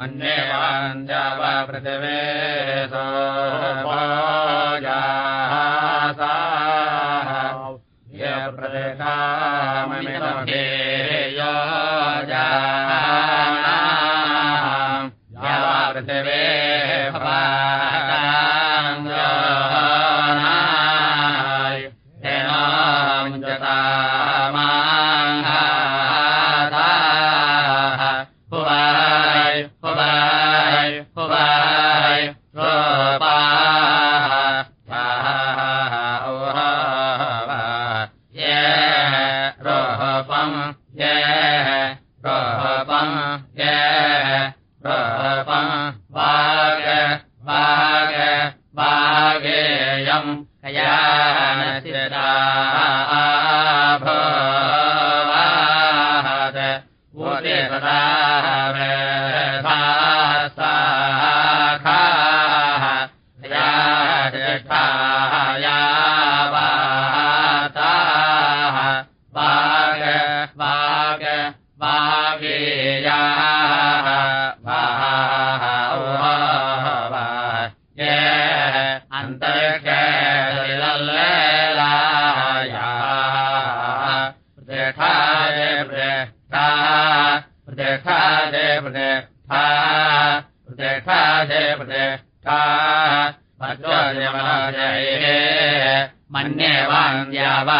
मन्येवाञ्जाव पृथिवे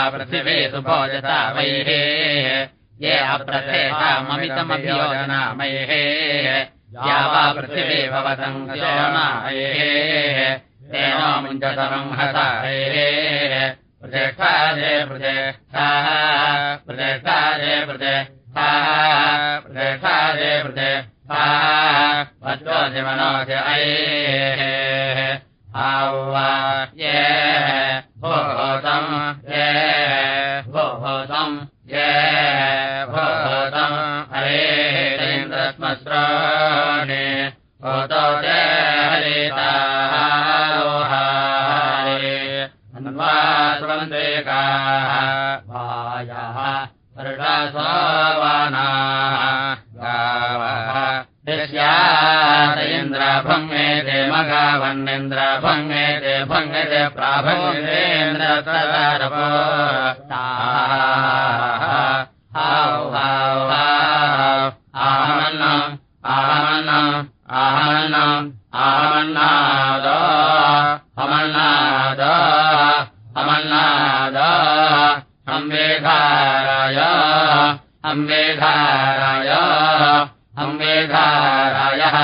पृथिवी सुभोजता वैः ये अप्रथेषाममितमभियोजनामयेः या वा पृथिवी भवतम् योनायेः तेनो मुञ्जतरम् हतायेः प्रदेशाय प्रदेशाः प्रदेशाय प्रदेशाः प्रदेशाय प्रदेशाः वज्रोजमनोज अयेः आवा अन्वास्वन्देकाः वायाः वर्षासोवानाः गावः इन्द्रभङ्गेते मघावन्निन्द्रभङ्गेते भङ्गते प्राभङ्गेन्द्रतरपो हाव हाव हाव। आहमन्नम् आहमन्नम् आहमन्नम् आहमन्नाद हमन्नाद हमन्नाद संवेधाराय संवेधाराय संवेधारायः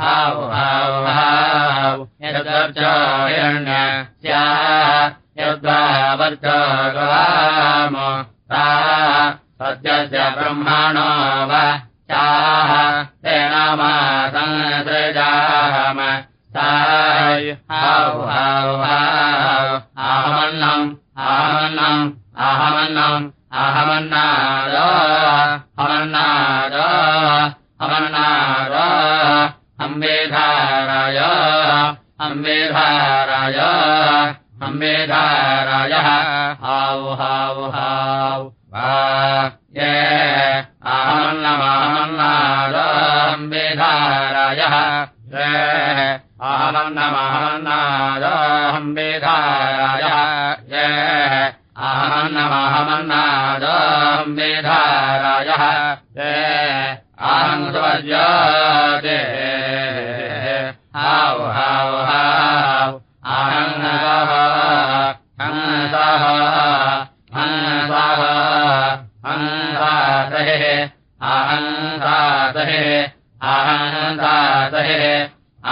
हाव हाव हाव यद्वर्चो हिरण्य स्याः यद्वावर्च गवाम सा सद्यस्य ब्रह्मणो वा चाः तेन मा संसृजाम साय हाव हाव हाव आहमन्नम् आहमन्नम् आहमन्नम् आहमन्नाद हमन्नाद हमन्नाद संवेधाराय संवेधाराय संवेधारायः हाव हाव हाव वा ये आहमन्नमहमन्नाद ये आहमन्नमहमन्नाद संवेधारायः ये आहमन्नमहमन्नाद संवेधारायः ये आहम् स्वज्योते हाव हाव हाव आहङ्गः हंसः। हंसः। हंसातहे। अहंसातहे अहंसातहे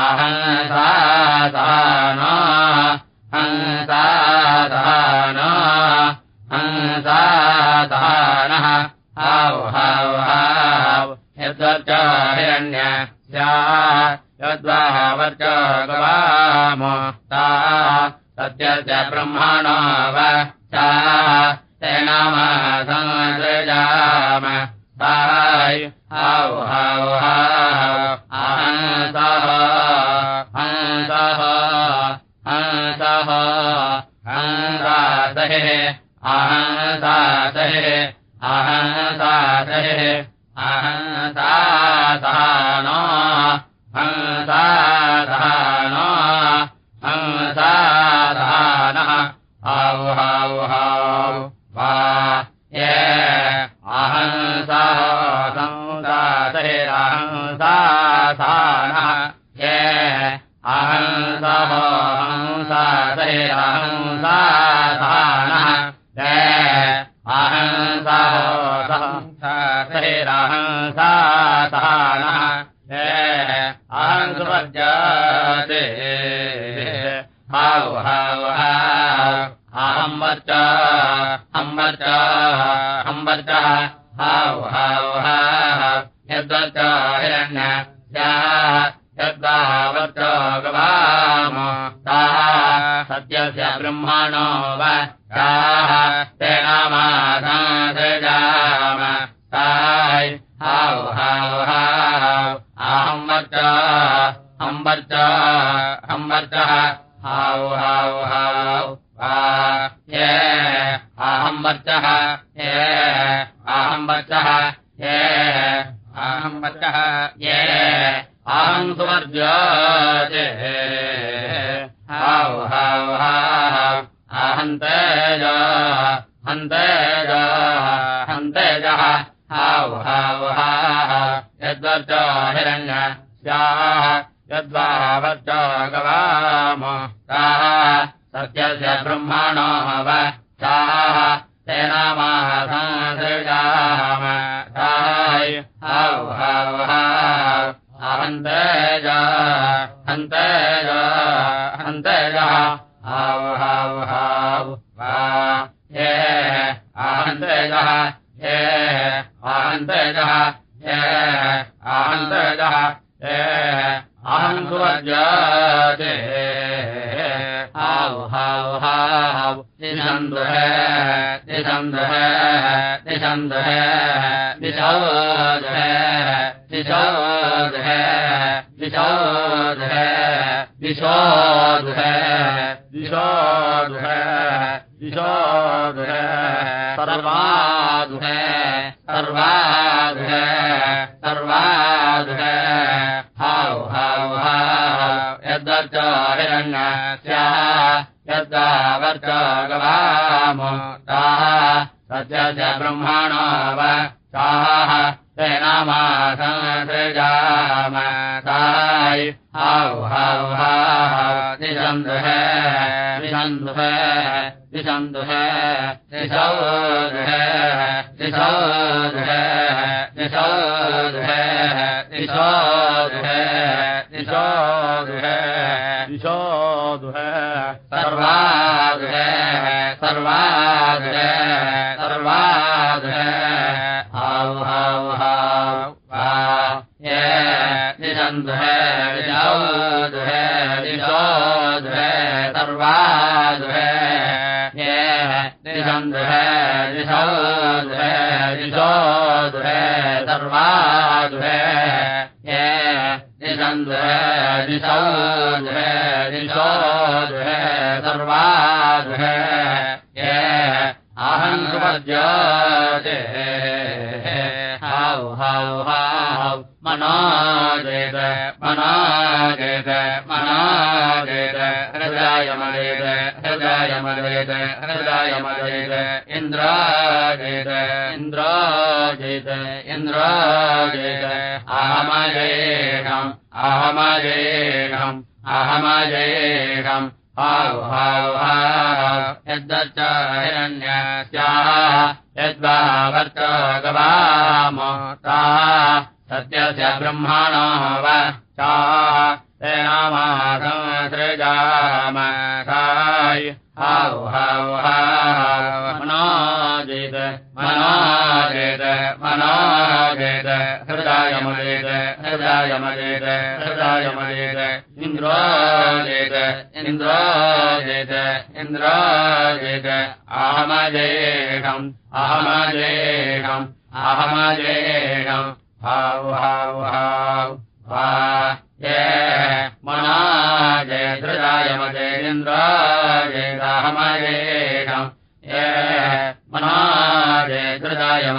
अहंसादान हंसादान हंसादानः हाव हाव हाव यद्वर्च हिरण्य स्या यद्वावर्च गवाम ता सत्यस्य ब्रह्मणो वा सा तेन मा संसृजाम साय हाव हाव हाव अहंसः हंसः हंसः ये अहम् वर्चः ये अहम् सुवर्जते हाउ हाउ हाउ अहन्तेज हन्तेज हन्तेजः हाउ हाउ यद्वर्च हिरण्य स्याः यद्वावर्च गवाम ताः सत्यस्य ब्रह्मणो व ताः हौ हौ हौ अहन्तेज हन्तेज हन्तेजः हौ हौ हौ अहन्तेजः ये अहम् सुवर्जते हाउ हाउ हाउ निषन्दुहे निषन्दुहे निषन्दुहे निषोदुहे निषोदुहे निषोदुहे निषोदुहे निषोदुहे निषोदुहे सर्वादुहे सर्वादुहे स्याः यद्वावर्च गवाम ताः सत्यस्य ब्रह्मणो व ताः ताय हाउ हाउ हाउ निषन्दुहे निषन्दुहे निषन्दुहे निषौदुहे निषौदुहे निषौदुहे निषोदुहे निषोदुहे निषोदुहे सर्वादुहे ये अहम् सुवर्जते हाउ हाउ हाउ मनाजेत मनाजेत मनाजेत हृदयमलेत हृदयमलेत हृदयमलेत इन्द्राजेत इन्द्राजेत इन्द्राजेत अहमजेकम् अहमजेकम् अहमजेकम् हाउ हाउ हाउ यद्दच्च हिरण्य स्याः यद्वावर्च गवाम ताः सत्यस्य ब्रह्मणो व हाउ हाउ हाउ मनाजेत मनाजेत हृदयमलेत जा यमजय ग्रजा यमय ग इन्द्राजय इन्द्राय ग्राजय अहमदे अहमदे अहमदे हाव हा हाव हा य मनाजय सजा यमजय मनाजय सजा य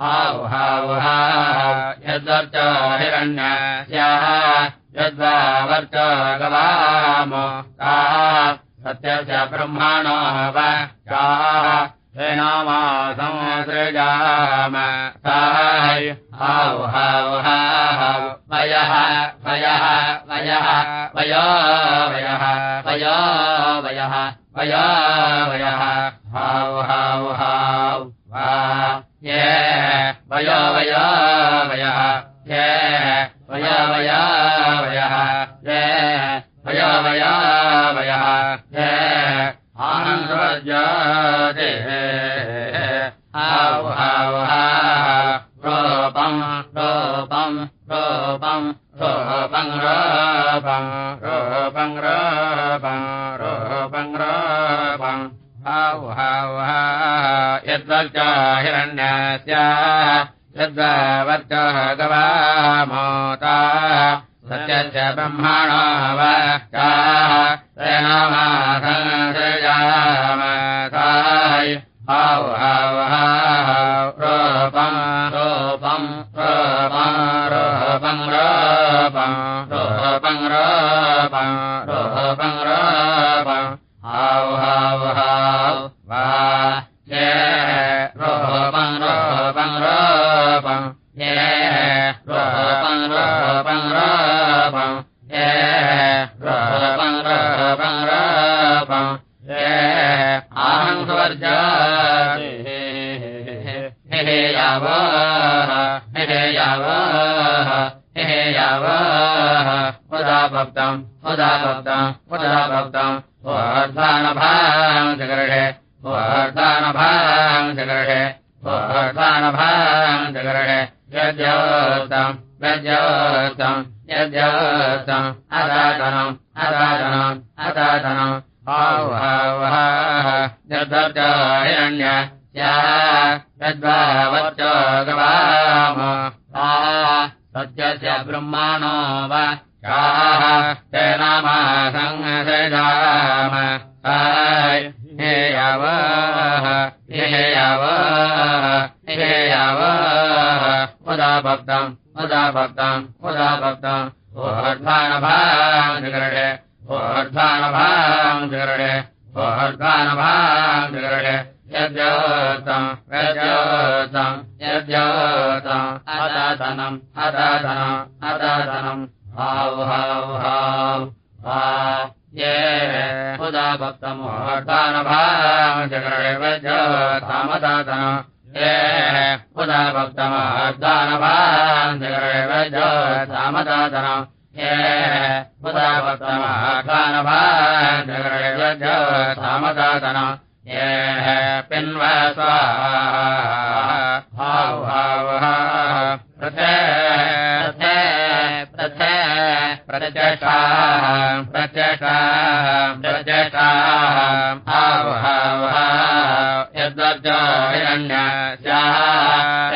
हाव हाव हाव यद्वर्च हिरण्यस्याः यद्वा वर्च गवाम ताः सत्यस्य ब्रह्मणो वा संसृजाम हाव हाव हाव वयः वयः वयः वयो वयः वयो वयः वयो वयः हाव हाव हाव वा ये वयो वयो वयः ये वयो वयो वयः ये वयो हाव हाव हाव रूपम् रूपम् रूपम् रूपम् रूपम् रूपम् रूपम् रूपम् रूपम् हाव यद्वच्च हिरण्यस्य यद्वच्च गवामोता सत्यस्य ब्रह्मणो वक्ताः तेनामासंसृजाम ताय हाव हाव हाव रूपम् रूपम् रूपम् रूपम् रूपम् रूपम् रूपम् रूपम् रूपम् हा हा अदातनम् अरातनम् अदादनम् आयण्य स्याद्धाव ब्रह्मणो वा स्वाहा संम आय हेया उदा भक्तम् उदा भक्तम् उदा भक्तम् भाजगे वर्धान भाजगे यद्योतम् यद्योतम् यद्योतम् अदातनम् अदातनम् अदातनम् हाव् हाव् हाव् हा ये उदा भक्तम् वर्णभागर उदा भक्तमानभाज सामदातन ये उदा भक्तमानभा दर्वज सामदादन हे पिन्वा स्वाहा भावः रण्यस्याः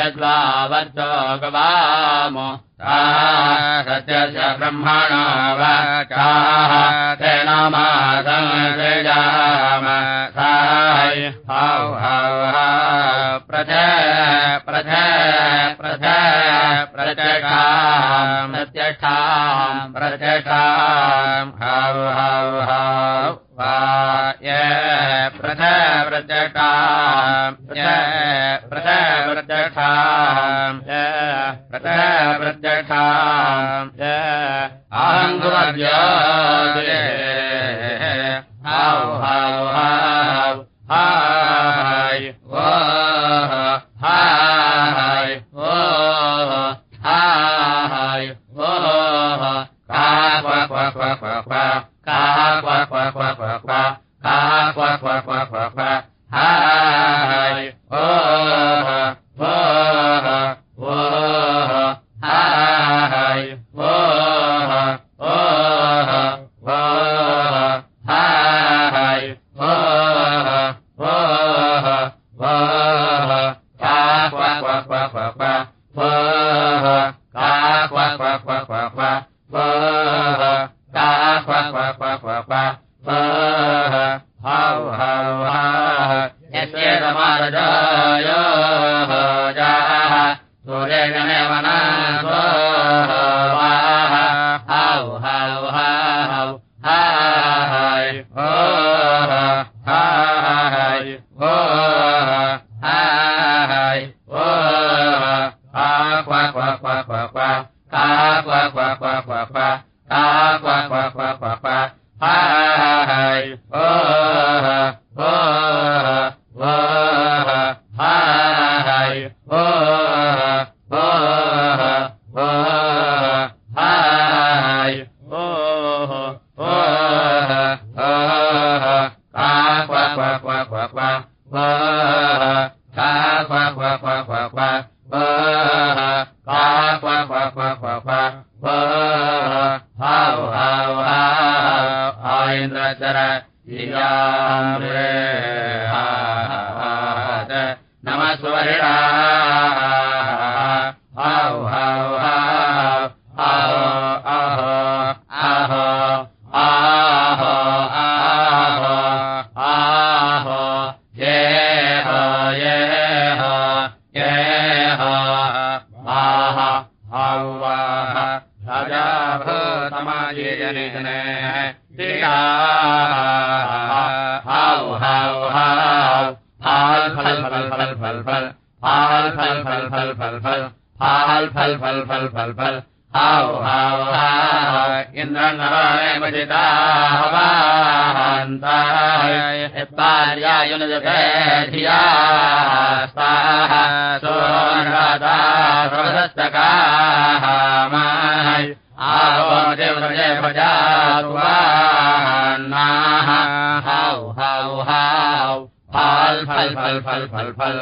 यद्वावद्ध भगवाम स च ब्रह्मणा वाचाः नामादा साय हौ हौ प्रथ प्रथ प्रथ प्रजटा वजष्ठा व्रजटा हौ वाय प्रथव्रजटा य प्रथ व्रजषा य प्रथ व्रज Quack, quack, quack, quack, quack. Bye. नमस्वरिणा। हा हा हा इन्द्र न भजता वा्याय आजय भजा हा हा हा हा फलफल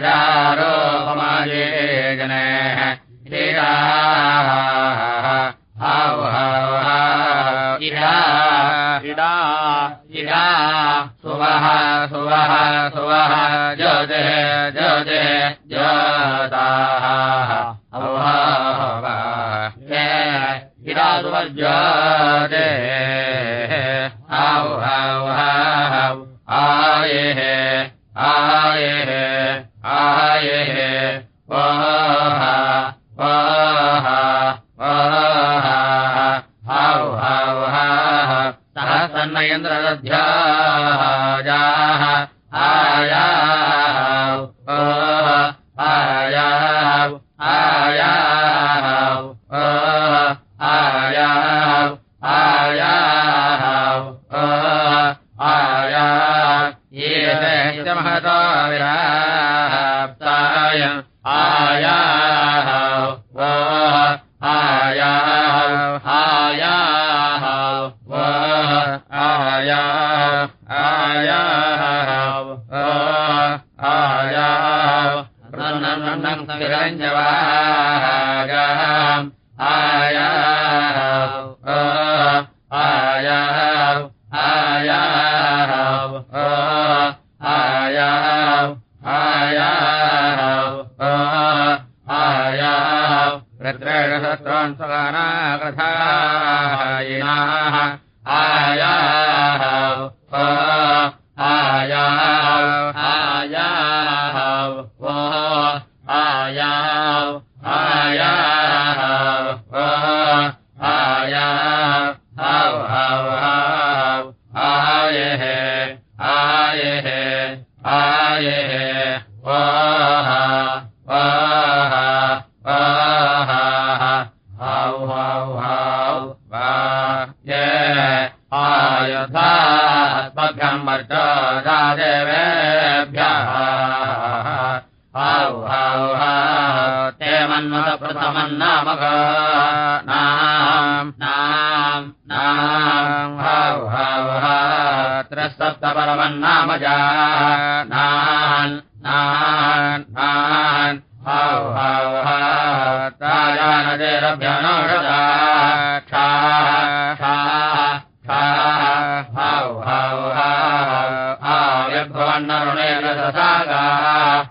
पजारोपमाजे जनः इडा इडा इडा सुवः सुवः सुवः। आया जाने रभ्यानुषा छा छा हावन्नरुणेन ससागाः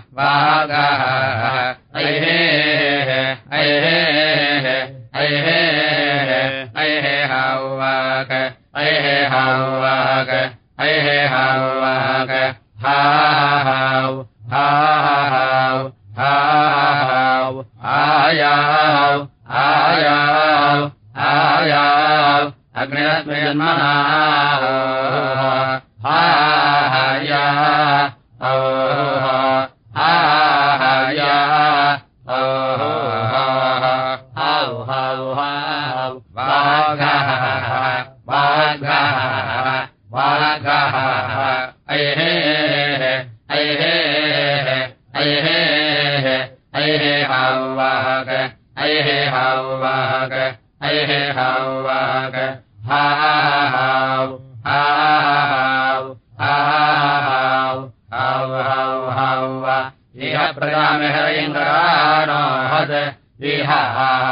हा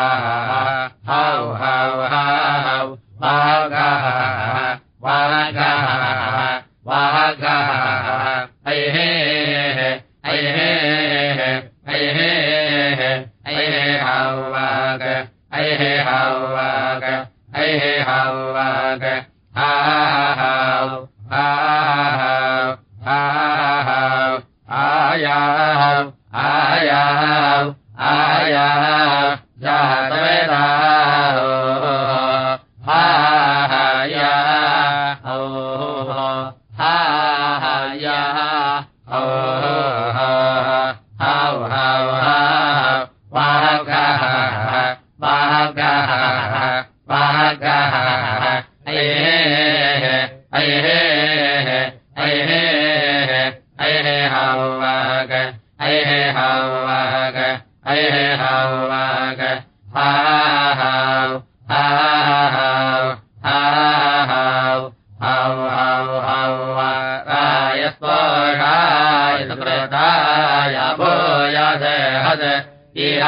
यो यद इ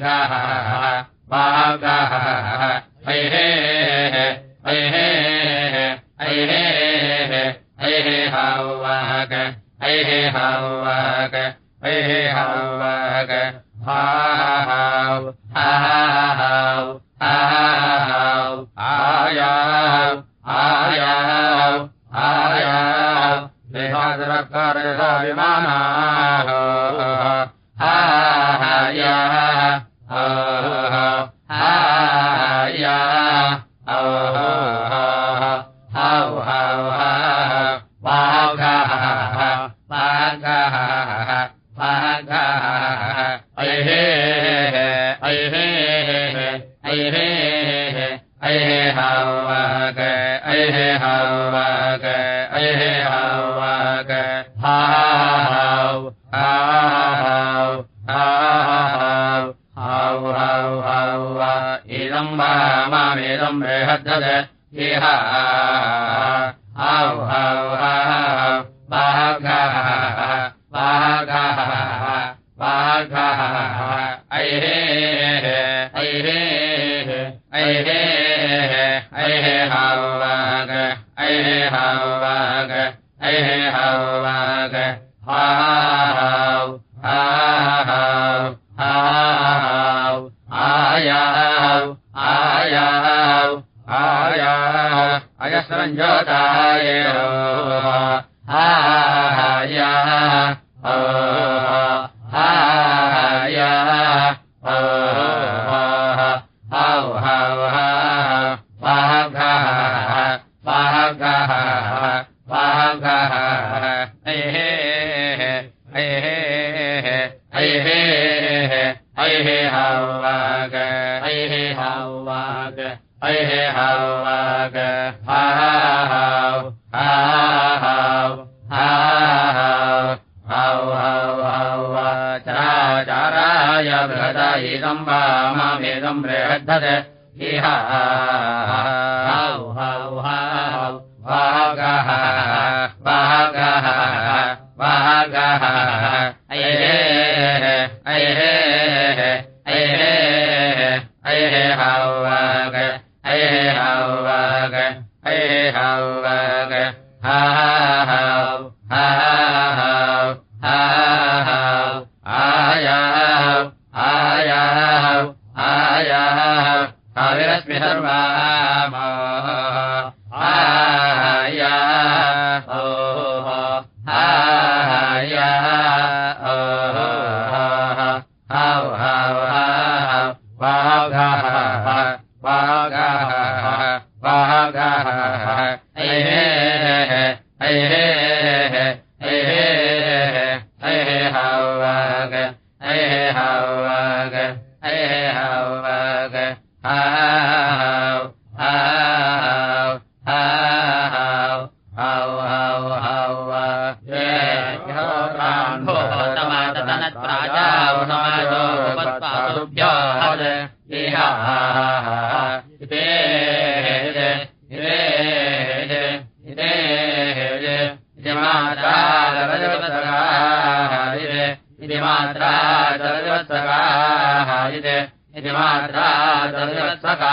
घ वाग ऐ हे अहे ऐ हे हे हे ऐहे हा आग हा हा आया आया सर्वकारमानाः हाया हे वागाः वागाः रत्सका इति मात्रा तरत्सका इति मात्रा तर्सका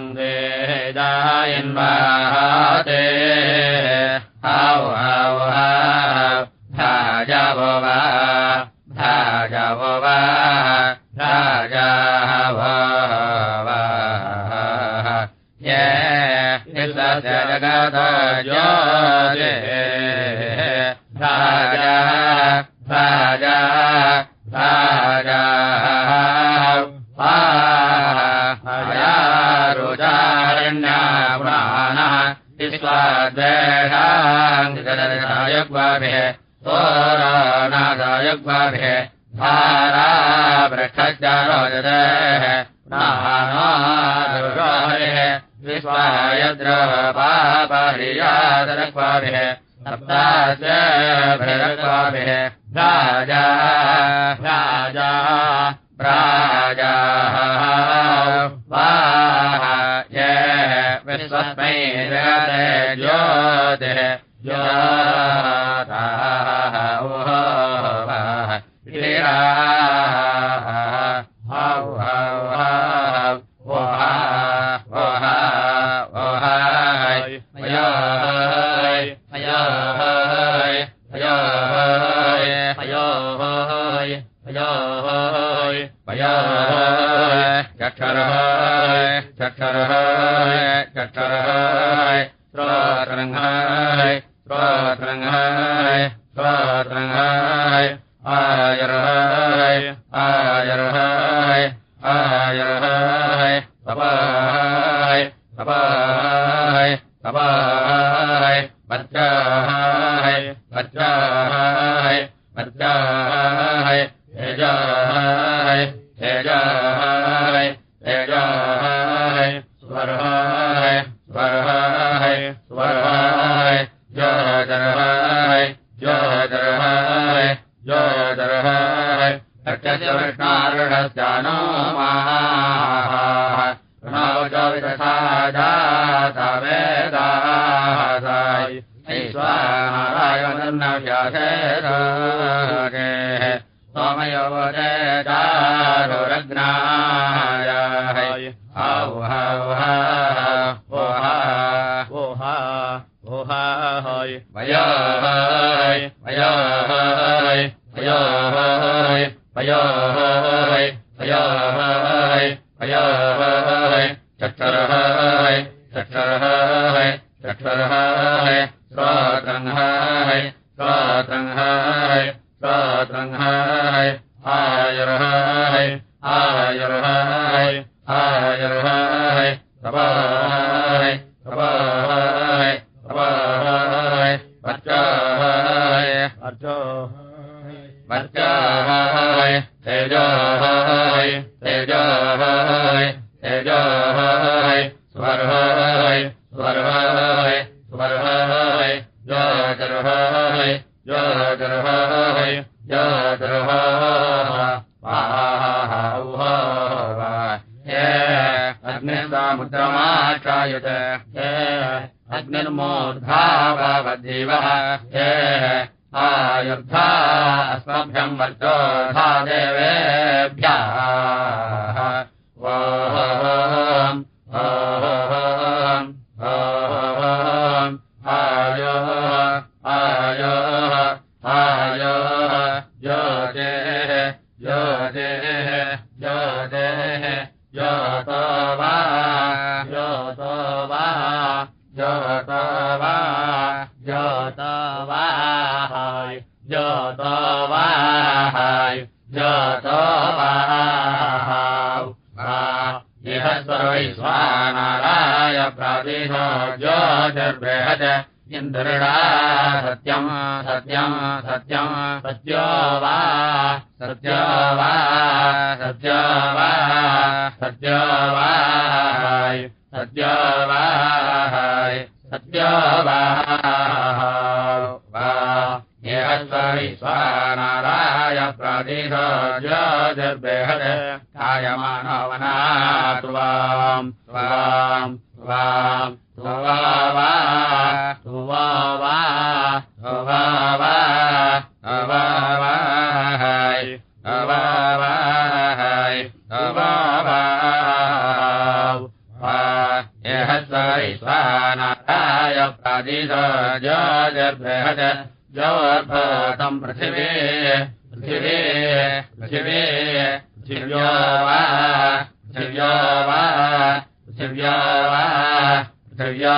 ङ्ग्रेदायन् महा भवा जा भवा जगदा जोले राजा राजा राजा। نائک بار ہے سارا نادر ہے سارا بر ہے در بابر گا در گا راجا راجا پ विश्वस्मै मेरा ओह य स्वर्भ वै ज्वगर्वपुत्रमाचयत हे अग्निर्मूर्धा भवयुद्धा अस्मभ्यं वर्चो भागे वा यनाराय प्रादिहज रायमानोना त्वाम् त्वाम् त्वा पृथिवे पृथिवे पृथिवे पृथिव्या वा पृथिव्या वा पृथिव्या वा पृथिव्या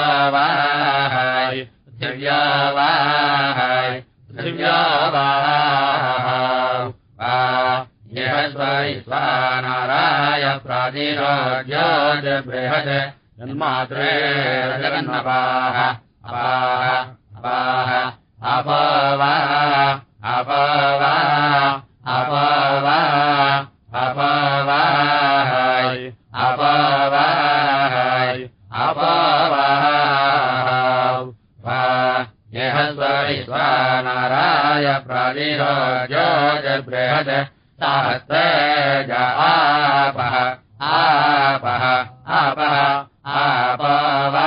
जहस्व विश्वानाराय प्रादिराजोज बृहज आपः आपः आपः आपव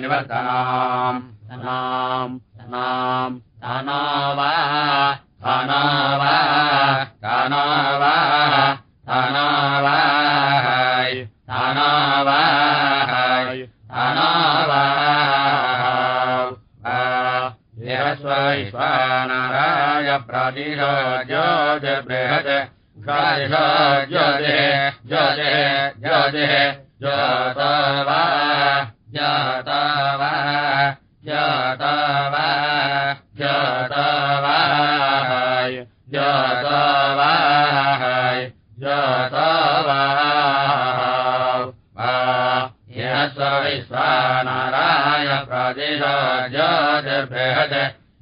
निवसनावाय अनावाय अनावा स्वनाराय प्रज को जय ैश्वानाराय यद्दूरे प्रहज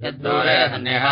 भुवाः निः